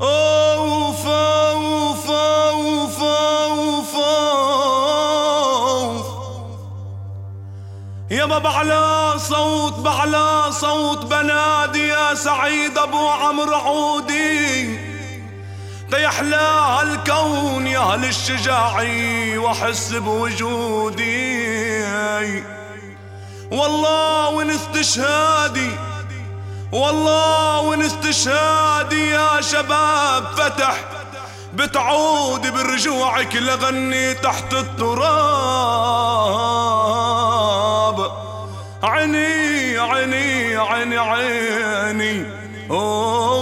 اوف اوف اوف اوف اوف يا ما بعلى صوت بعلى صوت بنادي يا سعيد أبو عمرو عودي. تيحلى هالكون يا هل الشجاعي وأحس بوجودي. والله وين استشهادي والله استشهادي يا شباب فتح. بتعود برجوعك لغني تحت التراب. عيني عيني عيني عيني. اوف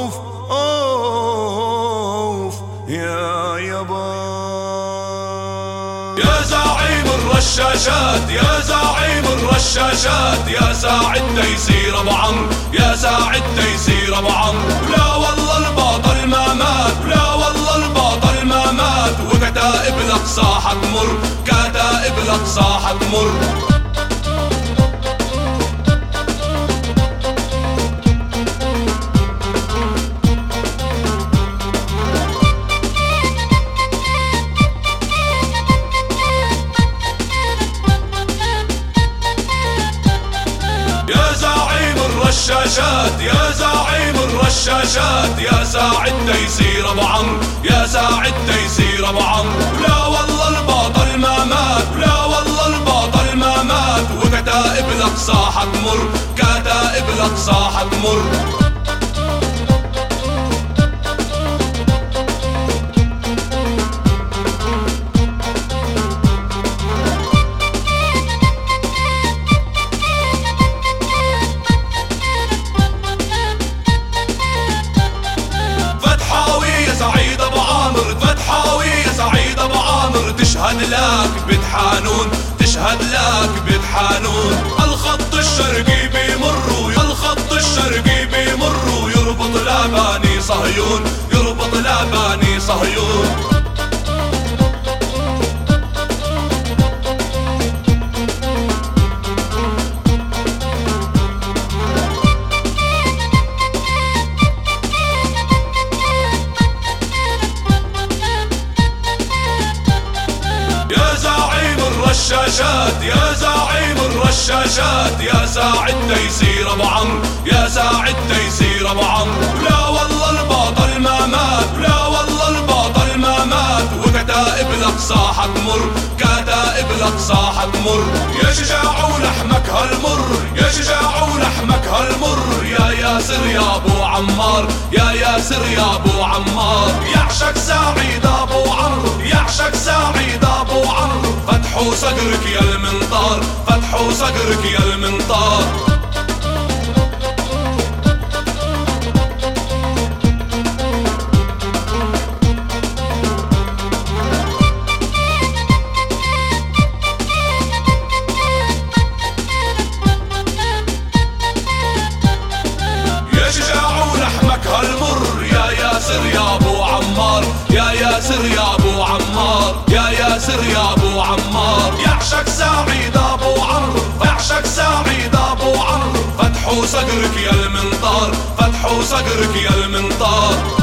الرشاشات يا زعيم الرشاشات يا ساعد تيسير ابو عمرو يا ساعد تيسير ابو عمرو لا والله الباطل ما مات لا والله الباطل ما مات. وكتائب الأقصى حتمر كتائب الأقصى حتمر. الرشاشات يا زعيم الرشاشات يا ساعد تيسير ابو عمرو يا ساعد تيسير ابو عمرو لا والله الباطل ما مات لا والله الباطل ما مات. وكتائب الأقصى حتمر كتائب الأقصى حتمر. لباني صهيون. يا زعيم الرشاشات يا زعيم الرشاشات يا ساعد تيسير أبو عمرو يا ساعد تيسير أبو عمرو. لا والله الباطل ما مات. وكتائب الأقصى حتمر كتائب الأقصى حتمر. يا شجاع ولحمك هالمر يا شجاع ولحمك هالمر. يا ياسر يا أبو عمار يا ياسر يا أبو عمار. يعشق سعيد أبو عمرو يعشق سعيد أبو عمرو. فتحوا صقرك يا المنطار فتحوا صقرك يا المنطار. ياسر يا أبو عمار. يا ياسر يا أبو عمار. يعشق سعيد أبو عمرو. يعشق سعيد أبو عمرو. فتحوا صقرك يا المنطار. فتحوا صقرك يا المنطار.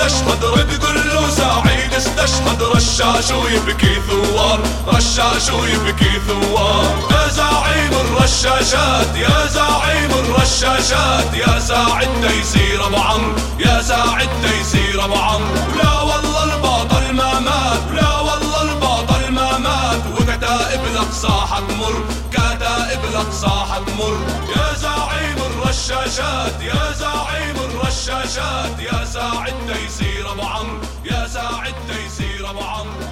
استشهد بتقول له سعيد استشهد رشاش ويبكي ثوار رشاش ويبكي ثوار. يا زعيم الرشاشات يا زعيم الرشاشات يا ساعد تيسير أبو عمرو يا ساعد تيسير أبو عمرو. لا والله الباطل ما مات لا والله الباطل ما مات. وكتائب الأقصى حتمر كتائب الأقصى حتمر يا زعيم الرشاشات يا زعيم الرشاشات يا ساعد تيسير ابو عمرو يا ساعد تيسير ابو عمرو